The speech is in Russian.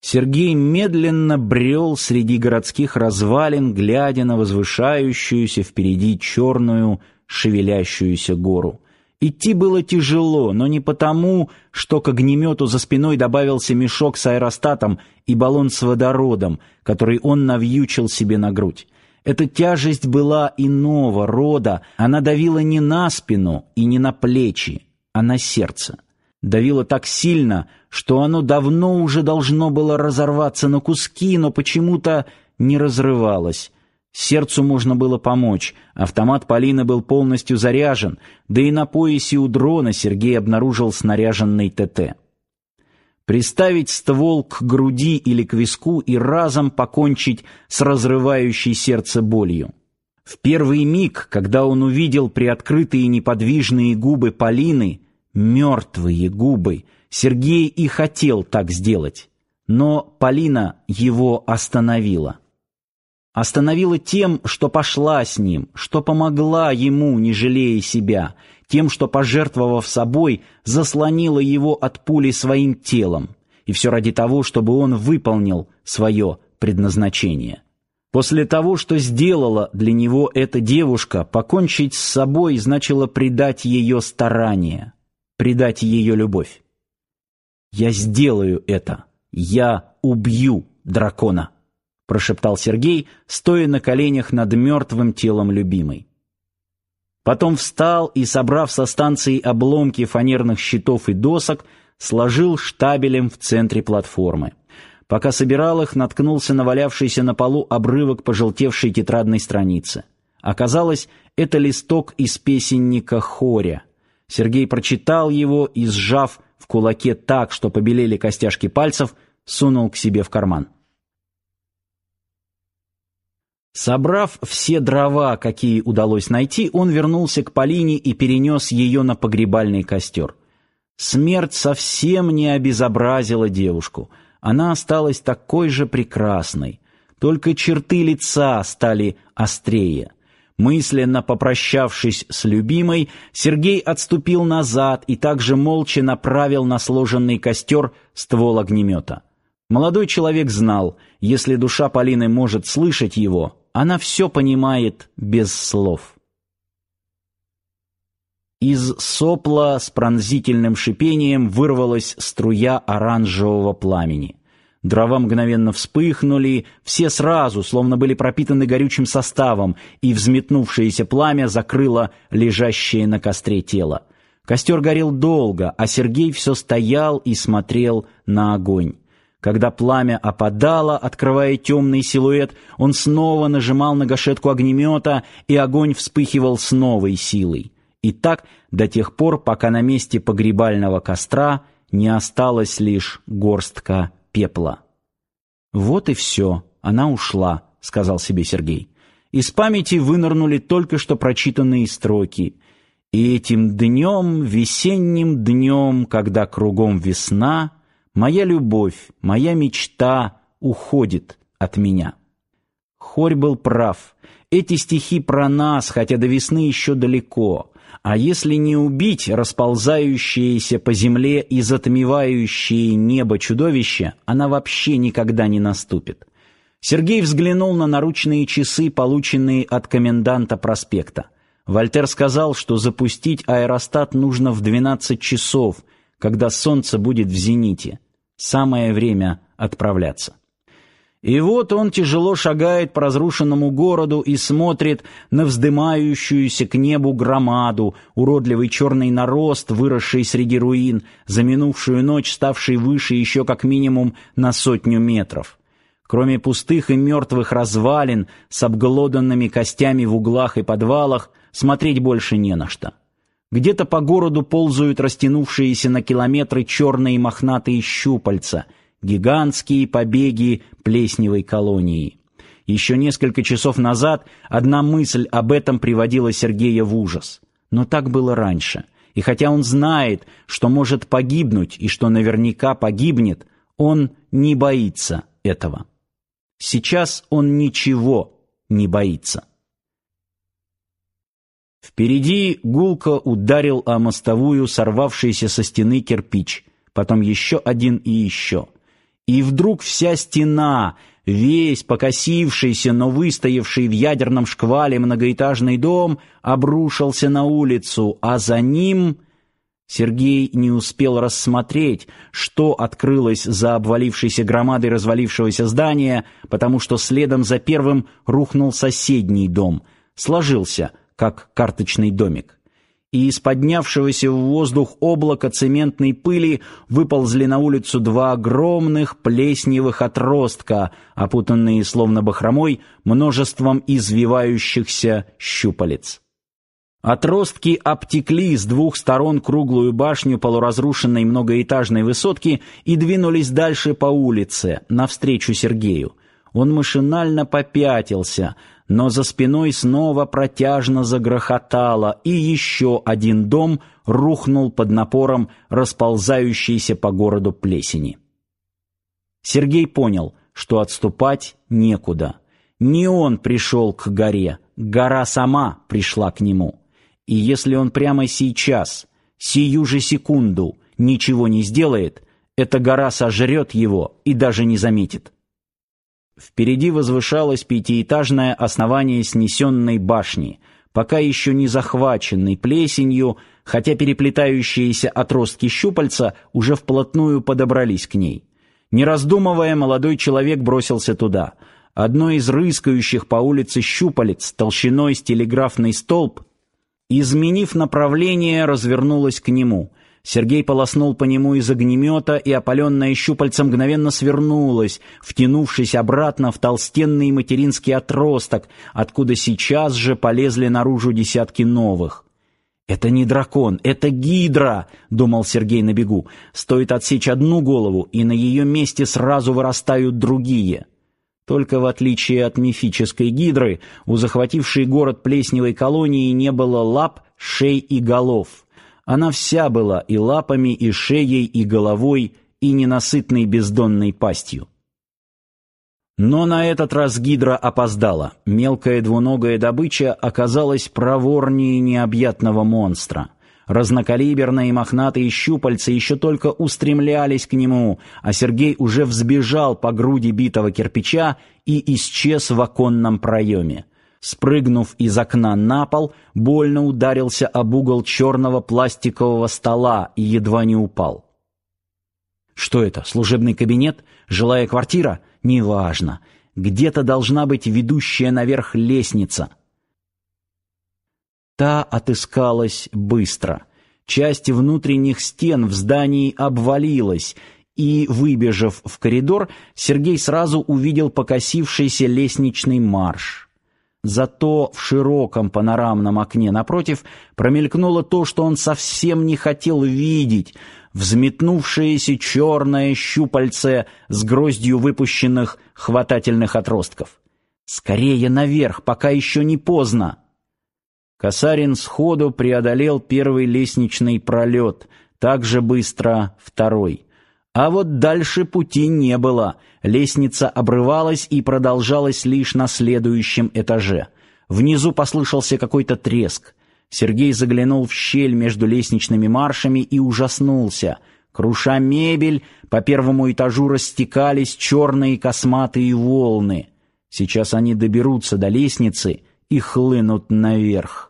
Сергей медленно брел среди городских развалин, глядя на возвышающуюся впереди черную шевелящуюся гору. Идти было тяжело, но не потому, что к огнемету за спиной добавился мешок с аэростатом и баллон с водородом, который он навьючил себе на грудь. Эта тяжесть была иного рода, она давила не на спину и не на плечи, а на сердце. Давила так сильно, что оно давно уже должно было разорваться на куски, но почему-то не разрывалось. Сердцу можно было помочь. Автомат Полины был полностью заряжен, да и на поясе у дрона Сергей обнаружил снаряженный ТТ. Приставить ствол к груди или к виску и разом покончить с разрывающей сердце болью. В первый миг, когда он увидел приоткрытые неподвижные губы Полины, мертвые губы, Сергей и хотел так сделать, но Полина его остановила. Остановила тем, что пошла с ним, что помогла ему, не жалея себя, тем, что, пожертвовав собой, заслонила его от пули своим телом, и все ради того, чтобы он выполнил свое предназначение. После того, что сделала для него эта девушка, покончить с собой значило предать ее старания, предать ее любовь. «Я сделаю это! Я убью дракона!» прошептал Сергей, стоя на коленях над мертвым телом любимой. Потом встал и, собрав со станции обломки фанерных щитов и досок, сложил штабелем в центре платформы. Пока собирал их, наткнулся на валявшийся на полу обрывок пожелтевшей тетрадной страницы. Оказалось, это листок из песенника Хоря. Сергей прочитал его и, сжав в кулаке так, что побелели костяшки пальцев, сунул к себе в карман. Собрав все дрова, какие удалось найти, он вернулся к Полине и перенес ее на погребальный костер. Смерть совсем не обезобразила девушку. Она осталась такой же прекрасной. Только черты лица стали острее. Мысленно попрощавшись с любимой, Сергей отступил назад и также молча направил на сложенный костер ствол огнемета. Молодой человек знал, если душа Полины может слышать его, она все понимает без слов. Из сопла с пронзительным шипением вырвалась струя оранжевого пламени. Дрова мгновенно вспыхнули, все сразу, словно были пропитаны горючим составом, и взметнувшееся пламя закрыло лежащее на костре тело. Костер горел долго, а Сергей все стоял и смотрел на огонь. Когда пламя опадало, открывая темный силуэт, он снова нажимал на гашетку огнемета, и огонь вспыхивал с новой силой. И так до тех пор, пока на месте погребального костра не осталась лишь горстка пепла. «Вот и все, она ушла», — сказал себе Сергей. Из памяти вынырнули только что прочитанные строки. «И этим днем, весенним днем, когда кругом весна, Моя любовь, моя мечта уходит от меня. Хорь был прав. Эти стихи про нас, хотя до весны еще далеко. А если не убить расползающееся по земле и затмевающее небо чудовище, она вообще никогда не наступит. Сергей взглянул на наручные часы, полученные от коменданта проспекта. Вольтер сказал, что запустить аэростат нужно в 12 часов, когда солнце будет в зените. Самое время отправляться. И вот он тяжело шагает по разрушенному городу и смотрит на вздымающуюся к небу громаду, уродливый черный нарост, выросший среди руин, за минувшую ночь ставший выше еще как минимум на сотню метров. Кроме пустых и мертвых развалин с обглоданными костями в углах и подвалах, смотреть больше не на что. Где-то по городу ползают растянувшиеся на километры черные мохнатые щупальца, гигантские побеги плесневой колонии. Еще несколько часов назад одна мысль об этом приводила Сергея в ужас. Но так было раньше. И хотя он знает, что может погибнуть и что наверняка погибнет, он не боится этого. Сейчас он ничего не боится. Впереди гулко ударил о мостовую сорвавшийся со стены кирпич, потом еще один и еще. И вдруг вся стена, весь покосившийся, но выстоявший в ядерном шквале многоэтажный дом обрушился на улицу, а за ним Сергей не успел рассмотреть, что открылось за обвалившейся громадой развалившегося здания, потому что следом за первым рухнул соседний дом, сложился, как карточный домик. И из поднявшегося в воздух облака цементной пыли выползли на улицу два огромных плесневых отростка, опутанные словно бахромой множеством извивающихся щупалец. Отростки обтекли с двух сторон круглую башню полуразрушенной многоэтажной высотки и двинулись дальше по улице, навстречу Сергею. Он машинально попятился, но за спиной снова протяжно загрохотало, и еще один дом рухнул под напором расползающейся по городу плесени. Сергей понял, что отступать некуда. Не он пришел к горе, гора сама пришла к нему. И если он прямо сейчас, сию же секунду, ничего не сделает, эта гора сожрет его и даже не заметит. Впереди возвышалось пятиэтажное основание снесенной башни, пока еще не захваченной плесенью, хотя переплетающиеся отростки щупальца уже вплотную подобрались к ней. Не раздумывая, молодой человек бросился туда. Одно из рыскающих по улице щупалец толщиной с телеграфный столб изменив направление, развернулась к нему. Сергей полоснул по нему из огнемета, и опаленное щупальце мгновенно свернулось, втянувшись обратно в толстенный материнский отросток, откуда сейчас же полезли наружу десятки новых. «Это не дракон, это гидра!» — думал Сергей на бегу. «Стоит отсечь одну голову, и на ее месте сразу вырастают другие». Только в отличие от мифической гидры, у захватившей город плесневой колонии не было лап, шей и голов. Она вся была и лапами, и шеей, и головой, и ненасытной бездонной пастью. Но на этот раз гидра опоздала. Мелкая двуногая добыча оказалась проворнее необъятного монстра. Разнокалиберные мохнатые щупальца еще только устремлялись к нему, а Сергей уже взбежал по груди битого кирпича и исчез в оконном проеме. Спрыгнув из окна на пол, больно ударился об угол черного пластикового стола и едва не упал. Что это, служебный кабинет? Жилая квартира? Неважно. Где-то должна быть ведущая наверх лестница. Та отыскалась быстро. Часть внутренних стен в здании обвалилась, и, выбежав в коридор, Сергей сразу увидел покосившийся лестничный марш. Зато в широком панорамном окне напротив промелькнуло то, что он совсем не хотел видеть — взметнувшееся черное щупальце с гроздью выпущенных хватательных отростков. «Скорее наверх, пока еще не поздно!» Касарин сходу преодолел первый лестничный пролет, так же быстро второй. А вот дальше пути не было. Лестница обрывалась и продолжалась лишь на следующем этаже. Внизу послышался какой-то треск. Сергей заглянул в щель между лестничными маршами и ужаснулся. Круша мебель, по первому этажу растекались черные косматые волны. Сейчас они доберутся до лестницы и хлынут наверх.